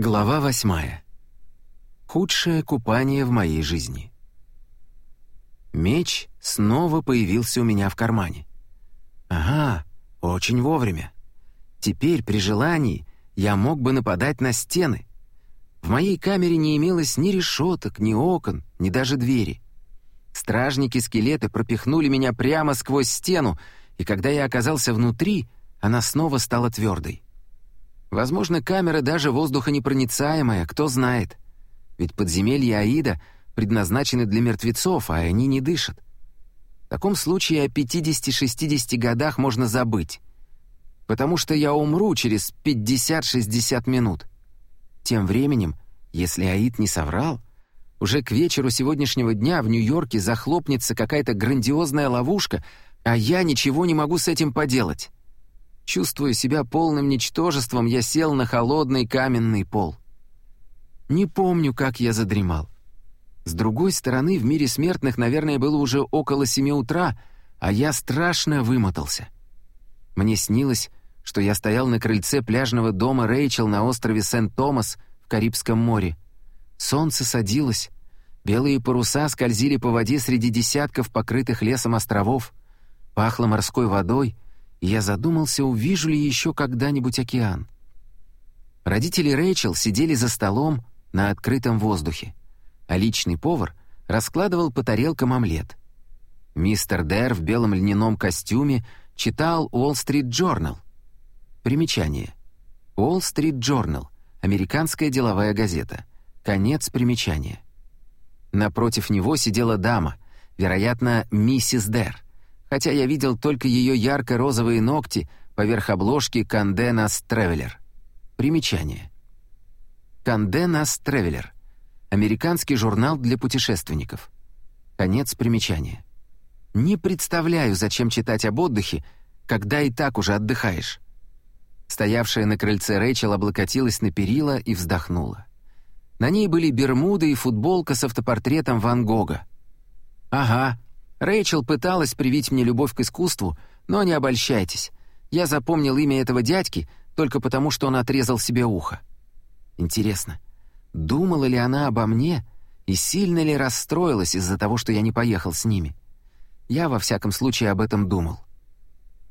Глава восьмая. Худшее купание в моей жизни. Меч снова появился у меня в кармане. Ага, очень вовремя. Теперь, при желании, я мог бы нападать на стены. В моей камере не имелось ни решеток, ни окон, ни даже двери. Стражники-скелеты пропихнули меня прямо сквозь стену, и когда я оказался внутри, она снова стала твердой. Возможно, камера даже воздухонепроницаемая, кто знает. Ведь подземелья Аида предназначены для мертвецов, а они не дышат. В таком случае о 50-60 годах можно забыть. Потому что я умру через 50-60 минут. Тем временем, если Аид не соврал, уже к вечеру сегодняшнего дня в Нью-Йорке захлопнется какая-то грандиозная ловушка, а я ничего не могу с этим поделать. Чувствуя себя полным ничтожеством, я сел на холодный каменный пол. Не помню, как я задремал. С другой стороны, в мире смертных, наверное, было уже около семи утра, а я страшно вымотался. Мне снилось, что я стоял на крыльце пляжного дома Рэйчел на острове Сент-Томас в Карибском море. Солнце садилось, белые паруса скользили по воде среди десятков покрытых лесом островов, пахло морской водой — я задумался, увижу ли еще когда-нибудь океан. Родители Рэйчел сидели за столом на открытом воздухе, а личный повар раскладывал по тарелкам омлет. Мистер Дэр в белом льняном костюме читал «Уолл-стрит Джорнал». Примечание. «Уолл-стрит Джорнал» — американская деловая газета. Конец примечания. Напротив него сидела дама, вероятно, миссис Дэр — хотя я видел только ее ярко-розовые ногти поверх обложки «Канде Нас Тревелер». Примечание. «Канде Нас Тревелер» — американский журнал для путешественников. Конец примечания. Не представляю, зачем читать об отдыхе, когда и так уже отдыхаешь. Стоявшая на крыльце Рэйчел облокотилась на перила и вздохнула. На ней были бермуды и футболка с автопортретом Ван Гога. «Ага, Рэйчел пыталась привить мне любовь к искусству, но не обольщайтесь. Я запомнил имя этого дядьки только потому, что он отрезал себе ухо. Интересно, думала ли она обо мне и сильно ли расстроилась из-за того, что я не поехал с ними? Я, во всяком случае, об этом думал.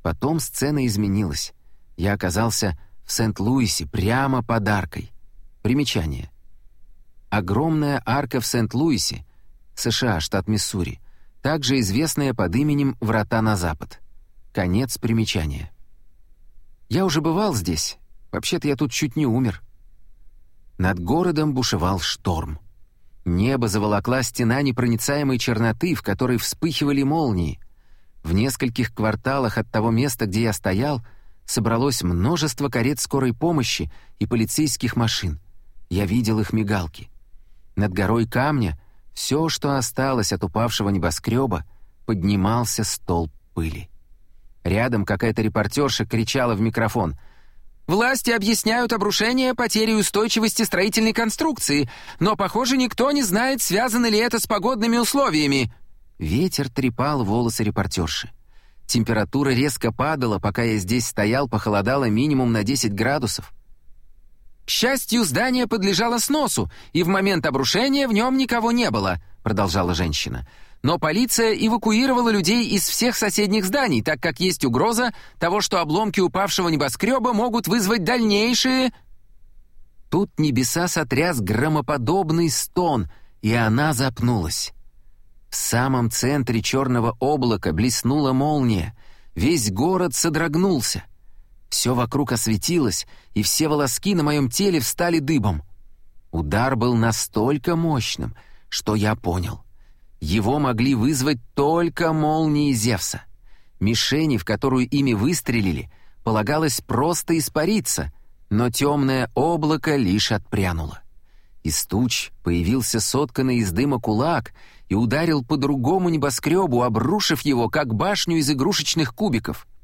Потом сцена изменилась. Я оказался в Сент-Луисе прямо под аркой. Примечание. Огромная арка в Сент-Луисе, США, штат Миссури — также известная под именем «Врата на запад». Конец примечания. Я уже бывал здесь. Вообще-то я тут чуть не умер. Над городом бушевал шторм. Небо заволокла стена непроницаемой черноты, в которой вспыхивали молнии. В нескольких кварталах от того места, где я стоял, собралось множество карет скорой помощи и полицейских машин. Я видел их мигалки. Над горой камня — все, что осталось от упавшего небоскреба, поднимался столб пыли. Рядом какая-то репортерша кричала в микрофон. «Власти объясняют обрушение потерей устойчивости строительной конструкции, но, похоже, никто не знает, связано ли это с погодными условиями». Ветер трепал волосы репортерши. Температура резко падала, пока я здесь стоял, похолодало минимум на 10 градусов. К счастью, здание подлежало сносу, и в момент обрушения в нем никого не было», — продолжала женщина. «Но полиция эвакуировала людей из всех соседних зданий, так как есть угроза того, что обломки упавшего небоскреба могут вызвать дальнейшие...» Тут небеса сотряс громоподобный стон, и она запнулась. В самом центре черного облака блеснула молния. Весь город содрогнулся — все вокруг осветилось, и все волоски на моем теле встали дыбом. Удар был настолько мощным, что я понял. Его могли вызвать только молнии Зевса. Мишени, в которую ими выстрелили, полагалось просто испариться, но темное облако лишь отпрянуло. Из туч появился сотканный из дыма кулак и ударил по другому небоскребу, обрушив его, как башню из игрушечных кубиков —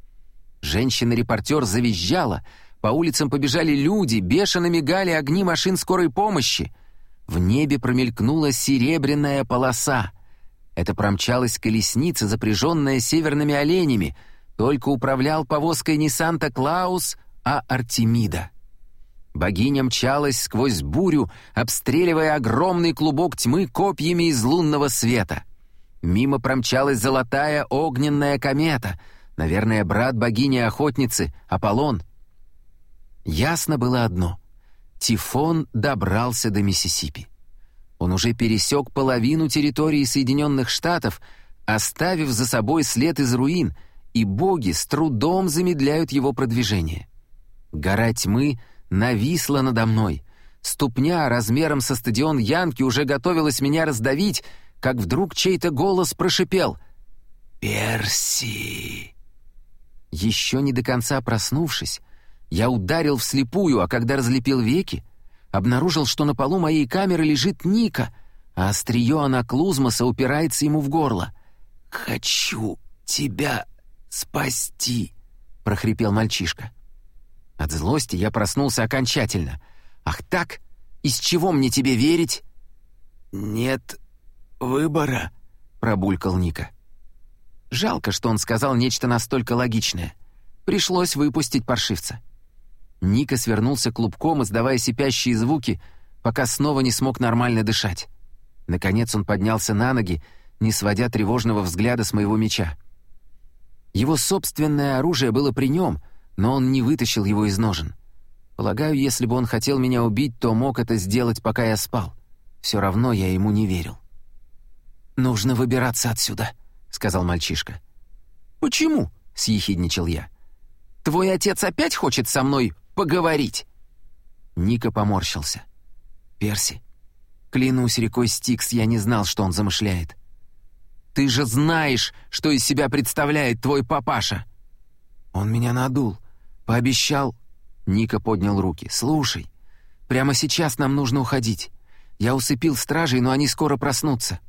Женщина-репортер завизжала, по улицам побежали люди, бешено мигали огни машин скорой помощи. В небе промелькнула серебряная полоса. Это промчалась колесница, запряженная северными оленями. Только управлял повозкой не Санта-Клаус, а Артемида. Богиня мчалась сквозь бурю, обстреливая огромный клубок тьмы копьями из лунного света. Мимо промчалась золотая огненная комета, наверное, брат богини-охотницы, Аполлон. Ясно было одно — Тифон добрался до Миссисипи. Он уже пересек половину территории Соединенных Штатов, оставив за собой след из руин, и боги с трудом замедляют его продвижение. Гора тьмы нависла надо мной. Ступня размером со стадион Янки уже готовилась меня раздавить, как вдруг чей-то голос прошипел «Перси!». Еще не до конца проснувшись, я ударил вслепую, а когда разлепил веки, обнаружил, что на полу моей камеры лежит Ника, а острие анаклузмоса упирается ему в горло. «Хочу тебя спасти!» — прохрипел мальчишка. От злости я проснулся окончательно. «Ах так? Из чего мне тебе верить?» «Нет выбора», — пробулькал Ника. Жалко, что он сказал нечто настолько логичное. Пришлось выпустить паршивца. Ника свернулся клубком, издавая сипящие звуки, пока снова не смог нормально дышать. Наконец он поднялся на ноги, не сводя тревожного взгляда с моего меча. Его собственное оружие было при нем, но он не вытащил его из ножен. Полагаю, если бы он хотел меня убить, то мог это сделать, пока я спал. Все равно я ему не верил. «Нужно выбираться отсюда», — сказал мальчишка. «Почему?» — съехидничал я. «Твой отец опять хочет со мной поговорить?» Ника поморщился. «Перси, клянусь рекой Стикс, я не знал, что он замышляет. Ты же знаешь, что из себя представляет твой папаша!» «Он меня надул, пообещал...» Ника поднял руки. «Слушай, прямо сейчас нам нужно уходить. Я усыпил стражей, но они скоро проснутся».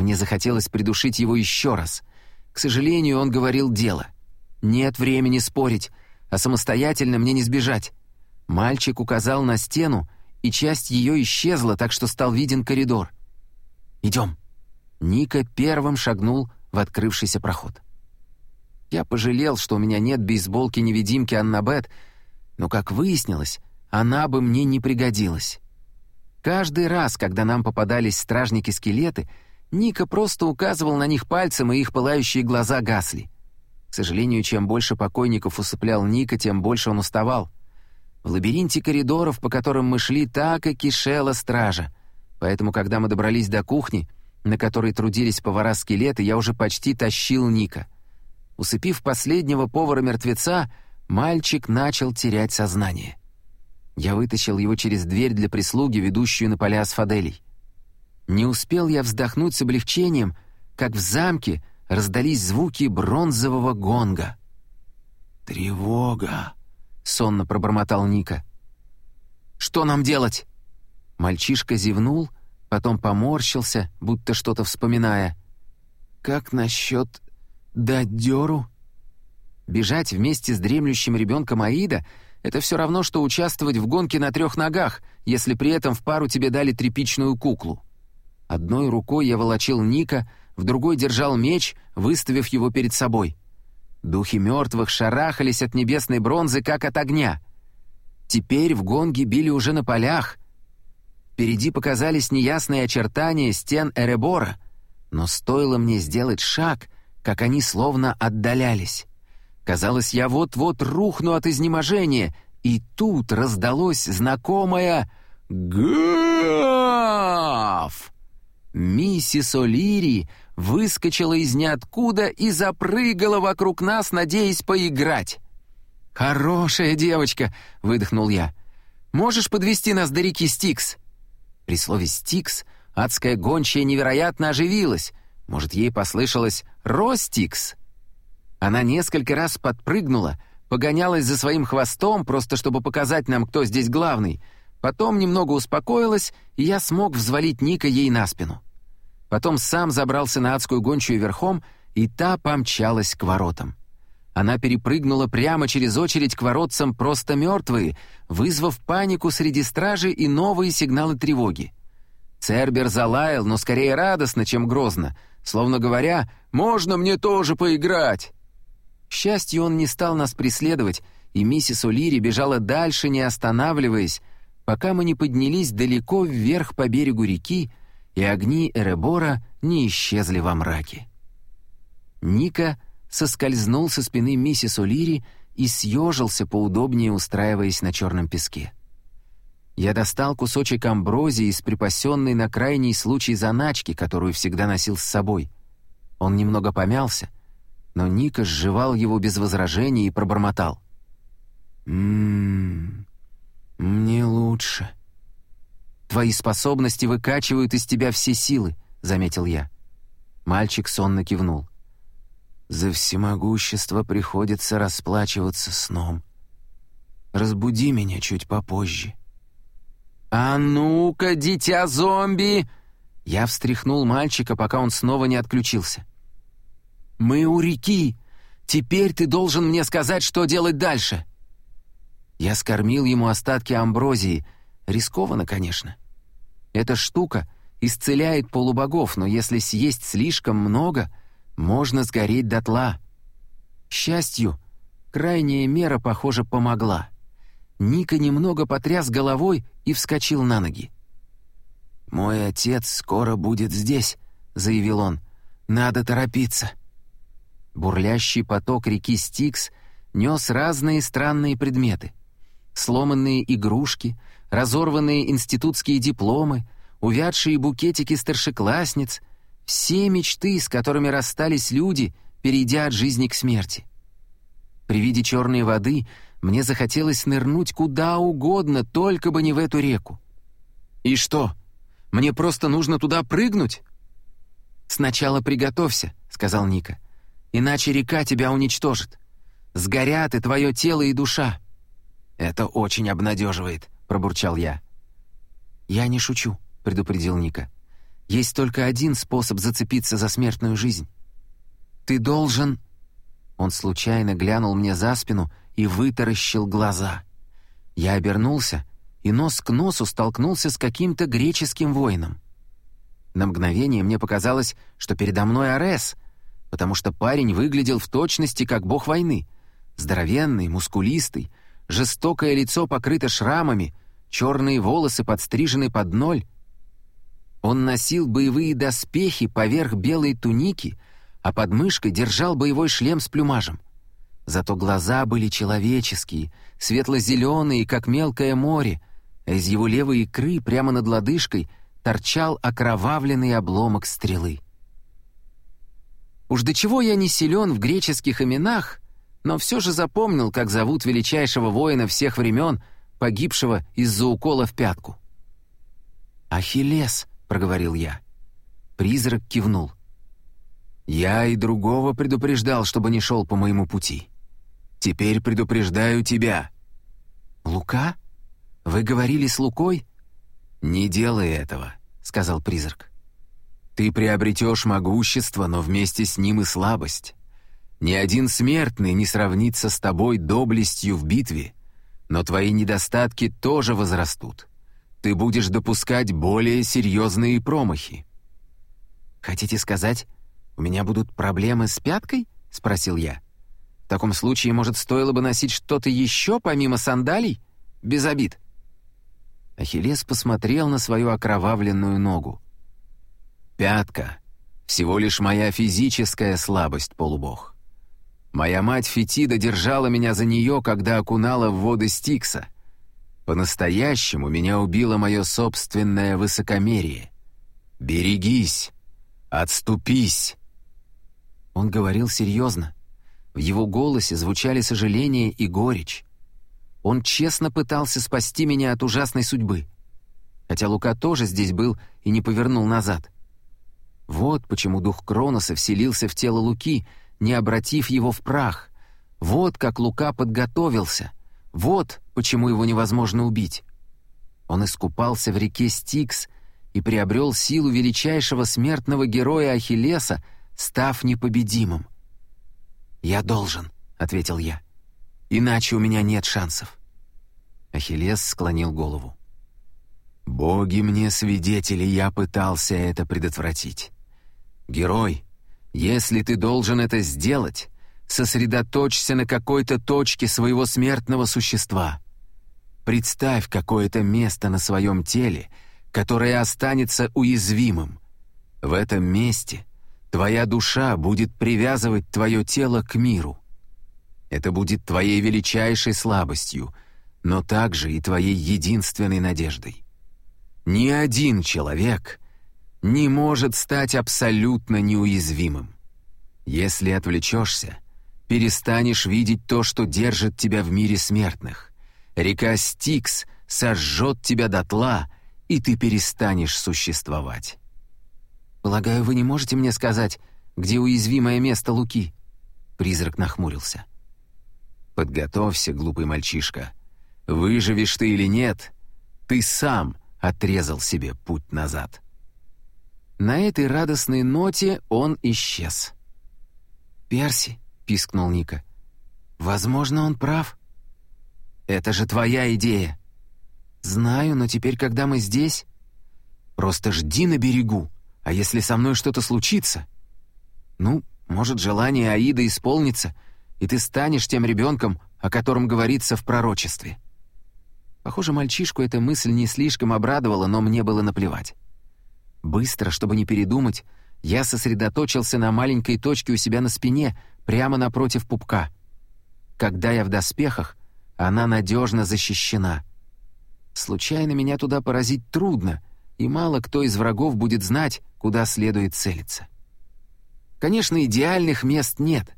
Мне захотелось придушить его еще раз. К сожалению, он говорил дело. «Нет времени спорить, а самостоятельно мне не сбежать». Мальчик указал на стену, и часть ее исчезла, так что стал виден коридор. «Идем». Ника первым шагнул в открывшийся проход. Я пожалел, что у меня нет бейсболки-невидимки Аннабет, но, как выяснилось, она бы мне не пригодилась. Каждый раз, когда нам попадались стражники-скелеты, Ника просто указывал на них пальцем, и их пылающие глаза гасли. К сожалению, чем больше покойников усыплял Ника, тем больше он уставал. В лабиринте коридоров, по которым мы шли, так и кишела стража. Поэтому, когда мы добрались до кухни, на которой трудились повара-скелеты, я уже почти тащил Ника. Усыпив последнего повара-мертвеца, мальчик начал терять сознание. Я вытащил его через дверь для прислуги, ведущую на поля с фаделей. Не успел я вздохнуть с облегчением, как в замке раздались звуки бронзового гонга. «Тревога!» — сонно пробормотал Ника. «Что нам делать?» Мальчишка зевнул, потом поморщился, будто что-то вспоминая. «Как насчет дать дёру?» Бежать вместе с дремлющим ребенком Аида — это все равно, что участвовать в гонке на трех ногах, если при этом в пару тебе дали тряпичную куклу. Одной рукой я волочил Ника, в другой держал меч, выставив его перед собой. Духи мертвых шарахались от небесной бронзы, как от огня. Теперь в гонге били уже на полях. Впереди показались неясные очертания стен Эребора, но стоило мне сделать шаг, как они словно отдалялись. Казалось, я вот-вот рухну от изнеможения, и тут раздалось знакомое «Гав!» Миссис О'Лири выскочила из ниоткуда и запрыгала вокруг нас, надеясь поиграть. «Хорошая девочка!» — выдохнул я. «Можешь подвести нас до реки Стикс?» При слове «Стикс» адская гончая невероятно оживилась. Может, ей послышалось «Ростикс»? Она несколько раз подпрыгнула, погонялась за своим хвостом, просто чтобы показать нам, кто здесь главный — Потом немного успокоилась, и я смог взвалить Ника ей на спину. Потом сам забрался на адскую гончую верхом, и та помчалась к воротам. Она перепрыгнула прямо через очередь к воротцам просто мертвые, вызвав панику среди стражи и новые сигналы тревоги. Цербер залаял, но скорее радостно, чем грозно, словно говоря «Можно мне тоже поиграть!». К счастью, он не стал нас преследовать, и миссис О'Лири бежала дальше, не останавливаясь, пока мы не поднялись далеко вверх по берегу реки, и огни Эребора не исчезли во мраке. Ника соскользнул со спины миссис О'Лири и съежился, поудобнее устраиваясь на черном песке. Я достал кусочек амброзии из припасенной на крайний случай заначки, которую всегда носил с собой. Он немного помялся, но Ника сживал его без возражений и пробормотал. «Ммм, мне лучше». «Твои способности выкачивают из тебя все силы», — заметил я. Мальчик сонно кивнул. «За всемогущество приходится расплачиваться сном. Разбуди меня чуть попозже». «А ну-ка, дитя зомби!» Я встряхнул мальчика, пока он снова не отключился. «Мы у реки. Теперь ты должен мне сказать, что делать дальше». Я скормил ему остатки амброзии. Рискованно, конечно. Эта штука исцеляет полубогов, но если съесть слишком много, можно сгореть дотла. К счастью, крайняя мера, похоже, помогла. Ника немного потряс головой и вскочил на ноги. «Мой отец скоро будет здесь», — заявил он. «Надо торопиться». Бурлящий поток реки Стикс нес разные странные предметы. Сломанные игрушки, разорванные институтские дипломы, увядшие букетики старшеклассниц — все мечты, с которыми расстались люди, перейдя от жизни к смерти. При виде черной воды мне захотелось нырнуть куда угодно, только бы не в эту реку. «И что? Мне просто нужно туда прыгнуть?» «Сначала приготовься», — сказал Ника. «Иначе река тебя уничтожит. Сгорят и твое тело, и душа». «Это очень обнадеживает», — пробурчал я. «Я не шучу», — предупредил Ника. «Есть только один способ зацепиться за смертную жизнь. Ты должен...» Он случайно глянул мне за спину и вытаращил глаза. Я обернулся и нос к носу столкнулся с каким-то греческим воином. На мгновение мне показалось, что передо мной Арес, потому что парень выглядел в точности как бог войны. Здоровенный, мускулистый, жестокое лицо покрыто шрамами, черные волосы подстрижены под ноль. Он носил боевые доспехи поверх белой туники, а под мышкой держал боевой шлем с плюмажем. Зато глаза были человеческие, светло-зеленые, как мелкое море, а из его левой икры прямо над лодыжкой торчал окровавленный обломок стрелы. Уж до чего я не силен в греческих именах, но все же запомнил, как зовут величайшего воина всех времен, погибшего из-за укола в пятку. «Ахиллес», — проговорил я. Призрак кивнул. «Я и другого предупреждал, чтобы не шел по моему пути. Теперь предупреждаю тебя». «Лука? Вы говорили с Лукой?» «Не делай этого», — сказал призрак. «Ты приобретешь могущество, но вместе с ним и слабость. Ни один смертный не сравнится с тобой доблестью в битве, но твои недостатки тоже возрастут. Ты будешь допускать более серьезные промахи». «Хотите сказать, у меня будут проблемы с пяткой?» — спросил я. «В таком случае, может, стоило бы носить что-то еще помимо сандалий? Без обид». Ахиллес посмотрел на свою окровавленную ногу. «Пятка — всего лишь моя физическая слабость, полубог. Моя мать Фетида держала меня за нее, когда окунала в воды Стикса. По-настоящему меня убило мое собственное высокомерие. Берегись, отступись. Он говорил серьезно. В его голосе звучали сожаление и горечь. Он честно пытался спасти меня от ужасной судьбы. Хотя Лука тоже здесь был и не повернул назад. Вот почему дух Кроноса вселился в тело Луки — не обратив его в прах. Вот как Лука подготовился. Вот почему его невозможно убить. Он искупался в реке Стикс и приобрел силу величайшего смертного героя Ахиллеса, став непобедимым. «Я должен», — ответил я. «Иначе у меня нет шансов». Ахиллес склонил голову. «Боги мне свидетели, я пытался это предотвратить. Герой, если ты должен это сделать, Сосредоточься на какой-то точке своего смертного существа. Представь какое-то место на своем теле, которое останется уязвимым. В этом месте твоя душа будет привязывать твое тело к миру. Это будет твоей величайшей слабостью, но также и твоей единственной надеждой. Ни один человек не может стать абсолютно неуязвимым. Если отвлечешься, перестанешь видеть то, что держит тебя в мире смертных. Река Стикс сожжет тебя дотла, и ты перестанешь существовать. «Полагаю, вы не можете мне сказать, где уязвимое место Луки?» Призрак нахмурился. «Подготовься, глупый мальчишка. Выживешь ты или нет, ты сам отрезал себе путь назад». На этой радостной ноте он исчез. «Перси», — пискнул Ника, — «возможно, он прав». «Это же твоя идея». «Знаю, но теперь, когда мы здесь...» «Просто жди на берегу, а если со мной что-то случится...» «Ну, может, желание Аида исполнится, и ты станешь тем ребенком, о котором говорится в пророчестве». Похоже, мальчишку эта мысль не слишком обрадовала, но мне было наплевать. Быстро, чтобы не передумать, я сосредоточился на маленькой точке у себя на спине, прямо напротив пупка. Когда я в доспехах, она надежно защищена. Случайно меня туда поразить трудно, и мало кто из врагов будет знать, куда следует целиться. Конечно, идеальных мест нет,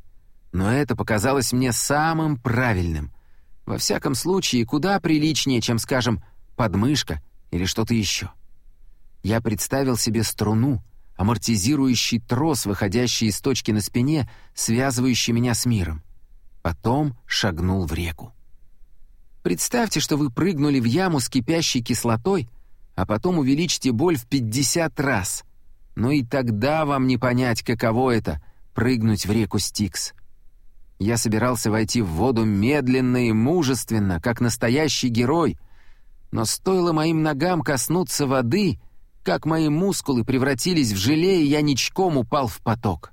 но это показалось мне самым правильным. Во всяком случае, куда приличнее, чем, скажем, подмышка или что-то еще. — я представил себе струну, амортизирующий трос, выходящий из точки на спине, связывающий меня с миром. Потом шагнул в реку. Представьте, что вы прыгнули в яму с кипящей кислотой, а потом увеличьте боль в 50 раз. Но и тогда вам не понять, каково это — прыгнуть в реку Стикс. Я собирался войти в воду медленно и мужественно, как настоящий герой, но стоило моим ногам коснуться воды — как мои мускулы превратились в желе, и я ничком упал в поток.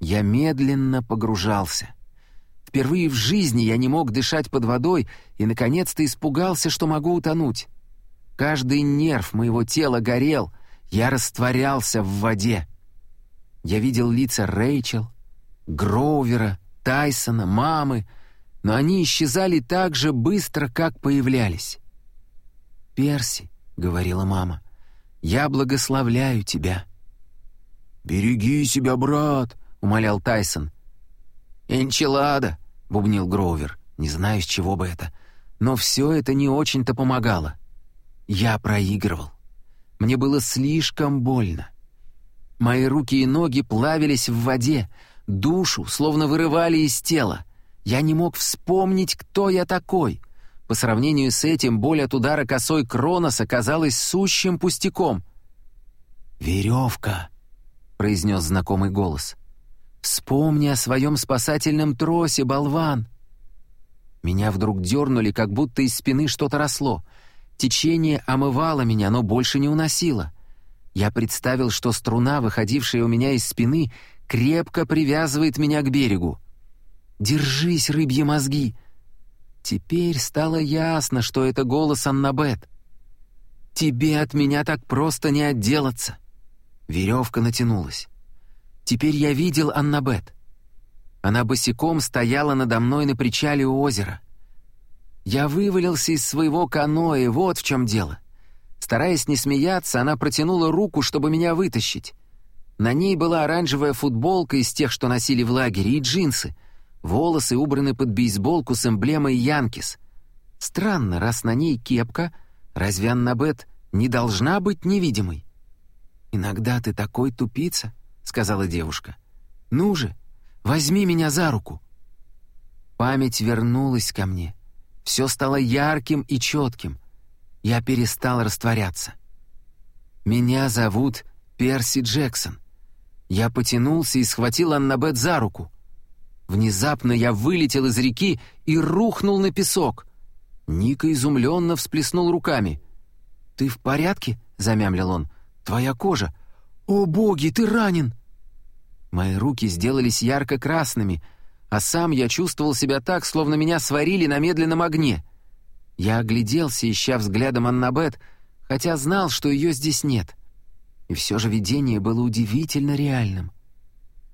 Я медленно погружался. Впервые в жизни я не мог дышать под водой и, наконец-то, испугался, что могу утонуть. Каждый нерв моего тела горел, я растворялся в воде. Я видел лица Рэйчел, Гроувера, Тайсона, мамы, но они исчезали так же быстро, как появлялись. «Перси», — говорила мама, — я благословляю тебя». «Береги себя, брат», — умолял Тайсон. «Энчилада», — бубнил Гроувер. Не знаю, с чего бы это. Но все это не очень-то помогало. Я проигрывал. Мне было слишком больно. Мои руки и ноги плавились в воде, душу словно вырывали из тела. Я не мог вспомнить, кто я такой. По сравнению с этим, боль от удара косой Кроноса казалась сущим пустяком. «Веревка», — произнес знакомый голос. «Вспомни о своем спасательном тросе, болван!» Меня вдруг дернули, как будто из спины что-то росло. Течение омывало меня, но больше не уносило. Я представил, что струна, выходившая у меня из спины, крепко привязывает меня к берегу. «Держись, рыбьи мозги!» Теперь стало ясно, что это голос Аннабет. «Тебе от меня так просто не отделаться!» Веревка натянулась. Теперь я видел Аннабет. Она босиком стояла надо мной на причале у озера. Я вывалился из своего каноэ, вот в чем дело. Стараясь не смеяться, она протянула руку, чтобы меня вытащить. На ней была оранжевая футболка из тех, что носили в лагере, и джинсы — Волосы убраны под бейсболку с эмблемой «Янкис». Странно, раз на ней кепка, разве Аннабет не должна быть невидимой? «Иногда ты такой тупица», — сказала девушка. «Ну же, возьми меня за руку». Память вернулась ко мне. Все стало ярким и четким. Я перестал растворяться. «Меня зовут Перси Джексон». Я потянулся и схватил Аннабет за руку. Внезапно я вылетел из реки и рухнул на песок. Ника изумленно всплеснул руками. «Ты в порядке?» — замямлил он. «Твоя кожа! О, боги, ты ранен!» Мои руки сделались ярко-красными, а сам я чувствовал себя так, словно меня сварили на медленном огне. Я огляделся, ища взглядом Аннабет, хотя знал, что ее здесь нет. И все же видение было удивительно реальным.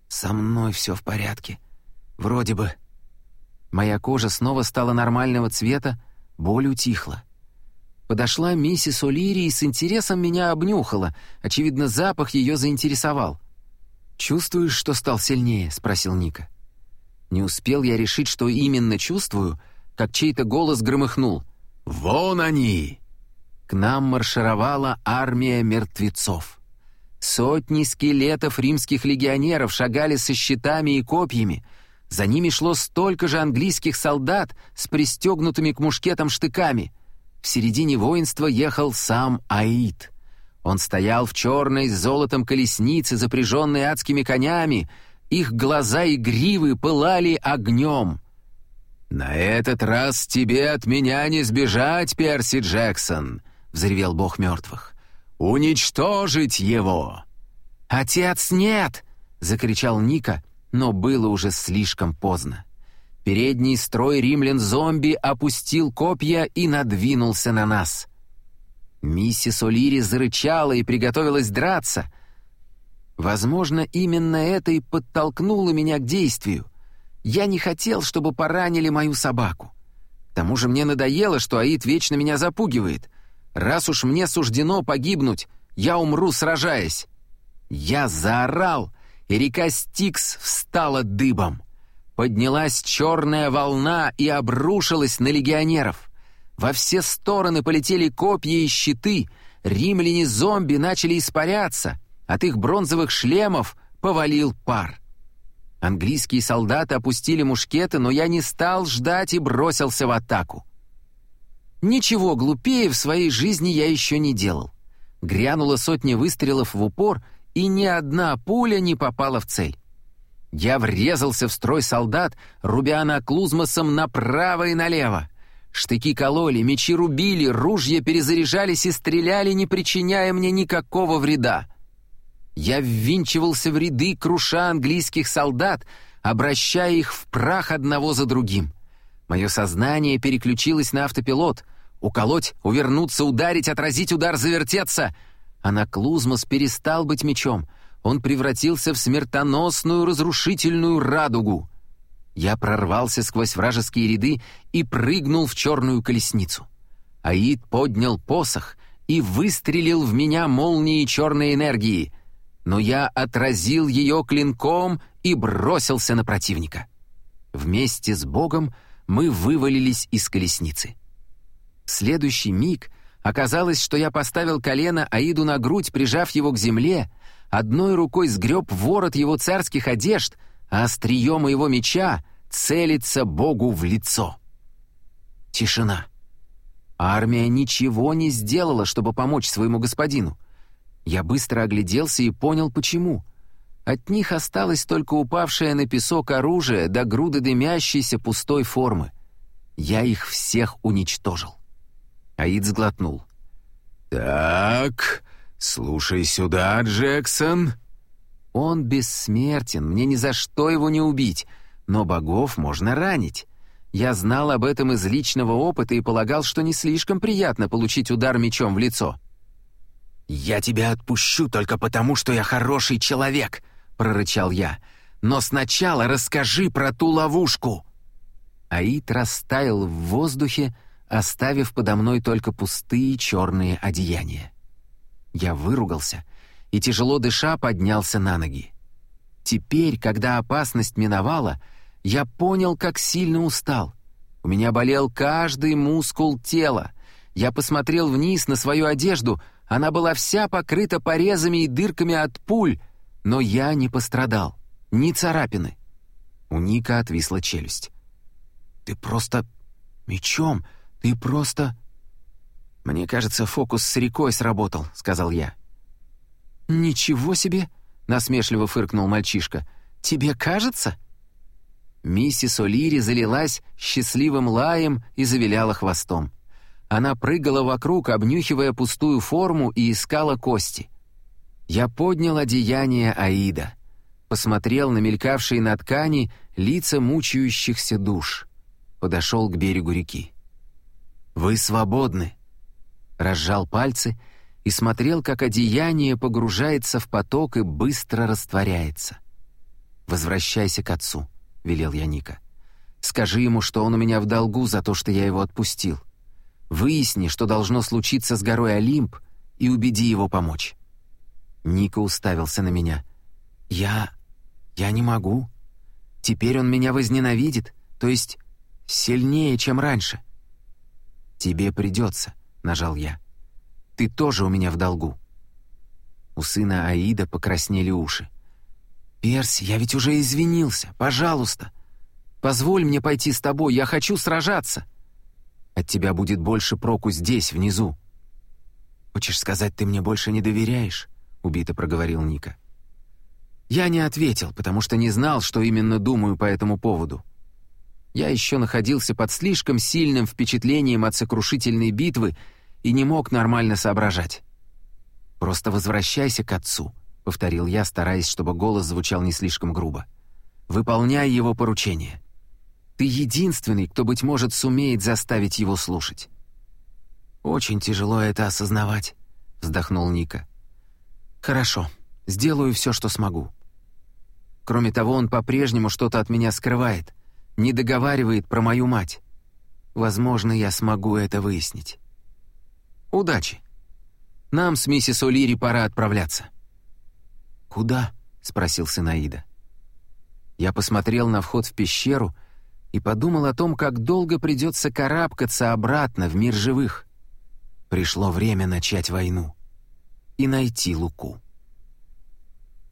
«Со мной все в порядке. Вроде бы». Моя кожа снова стала нормального цвета, боль утихла. Подошла миссис О'Лири и с интересом меня обнюхала. Очевидно, запах ее заинтересовал. «Чувствуешь, что стал сильнее?» — спросил Ника. Не успел я решить, что именно чувствую, как чей-то голос громыхнул. «Вон они!» К нам маршировала армия мертвецов. Сотни скелетов римских легионеров шагали со щитами и копьями. За ними шло столько же английских солдат с пристегнутыми к мушкетам штыками. В середине воинства ехал сам Аид. Он стоял в черной с золотом колеснице, запряженной адскими конями. Их глаза и гривы пылали огнем. «На этот раз тебе от меня не сбежать, Перси Джексон!» — взревел бог мертвых. «Уничтожить его!» «Отец, нет!» — закричал Ника, но было уже слишком поздно. Передний строй римлян-зомби опустил копья и надвинулся на нас. Миссис О'Лири зарычала и приготовилась драться. Возможно, именно это и подтолкнуло меня к действию. Я не хотел, чтобы поранили мою собаку. К тому же мне надоело, что Аид вечно меня запугивает. Раз уж мне суждено погибнуть, я умру, сражаясь. Я заорал, и река Стикс встала дыбом. Поднялась черная волна и обрушилась на легионеров. Во все стороны полетели копья и щиты, римляне-зомби начали испаряться, от их бронзовых шлемов повалил пар. Английские солдаты опустили мушкеты, но я не стал ждать и бросился в атаку. Ничего глупее в своей жизни я еще не делал. Грянула сотня выстрелов в упор, и ни одна пуля не попала в цель. Я врезался в строй солдат, рубя на клузмосом направо и налево. Штыки кололи, мечи рубили, ружья перезаряжались и стреляли, не причиняя мне никакого вреда. Я ввинчивался в ряды, круша английских солдат, обращая их в прах одного за другим. Мое сознание переключилось на автопилот. Уколоть, увернуться, ударить, отразить удар, завертеться. А Наклузмос перестал быть мечом. Он превратился в смертоносную разрушительную радугу. Я прорвался сквозь вражеские ряды и прыгнул в черную колесницу. Аид поднял посох и выстрелил в меня молнией черной энергии, но я отразил ее клинком и бросился на противника. Вместе с Богом мы вывалились из колесницы. В следующий миг оказалось, что я поставил колено Аиду на грудь, прижав его к земле, одной рукой сгреб ворот его царских одежд — а острие моего меча целится Богу в лицо. Тишина. Армия ничего не сделала, чтобы помочь своему господину. Я быстро огляделся и понял, почему. От них осталось только упавшее на песок оружие до груды дымящейся пустой формы. Я их всех уничтожил. Аид сглотнул. «Так, слушай сюда, Джексон», он бессмертен, мне ни за что его не убить, но богов можно ранить. Я знал об этом из личного опыта и полагал, что не слишком приятно получить удар мечом в лицо. «Я тебя отпущу только потому, что я хороший человек», — прорычал я. «Но сначала расскажи про ту ловушку». Аид растаял в воздухе, оставив подо мной только пустые черные одеяния. Я выругался и, тяжело дыша, поднялся на ноги. Теперь, когда опасность миновала, я понял, как сильно устал. У меня болел каждый мускул тела. Я посмотрел вниз на свою одежду, она была вся покрыта порезами и дырками от пуль, но я не пострадал, ни царапины. У Ника отвисла челюсть. «Ты просто... мечом, ты просто...» «Мне кажется, фокус с рекой сработал», — сказал я. «Ничего себе!» — насмешливо фыркнул мальчишка. «Тебе кажется?» Миссис О'Лири залилась счастливым лаем и завиляла хвостом. Она прыгала вокруг, обнюхивая пустую форму и искала кости. Я поднял одеяние Аида, посмотрел на мелькавшие на ткани лица мучающихся душ. Подошел к берегу реки. «Вы свободны!» Разжал пальцы и смотрел, как одеяние погружается в поток и быстро растворяется. «Возвращайся к отцу», — велел я Ника. «Скажи ему, что он у меня в долгу за то, что я его отпустил. Выясни, что должно случиться с горой Олимп, и убеди его помочь». Ника уставился на меня. «Я... я не могу. Теперь он меня возненавидит, то есть сильнее, чем раньше». «Тебе придется», — нажал я. «Ты тоже у меня в долгу». У сына Аида покраснели уши. «Перси, я ведь уже извинился. Пожалуйста. Позволь мне пойти с тобой. Я хочу сражаться. От тебя будет больше проку здесь, внизу». «Хочешь сказать, ты мне больше не доверяешь?» — убито проговорил Ника. Я не ответил, потому что не знал, что именно думаю по этому поводу. Я еще находился под слишком сильным впечатлением от сокрушительной битвы и не мог нормально соображать. «Просто возвращайся к отцу», — повторил я, стараясь, чтобы голос звучал не слишком грубо. «Выполняй его поручение. Ты единственный, кто, быть может, сумеет заставить его слушать». «Очень тяжело это осознавать», — вздохнул Ника. «Хорошо, сделаю все, что смогу». Кроме того, он по-прежнему что-то от меня скрывает — не договаривает про мою мать. Возможно, я смогу это выяснить. Удачи. Нам с миссис О'Лири пора отправляться. Куда? спросил Синаида. Я посмотрел на вход в пещеру и подумал о том, как долго придется карабкаться обратно в мир живых. Пришло время начать войну и найти Луку.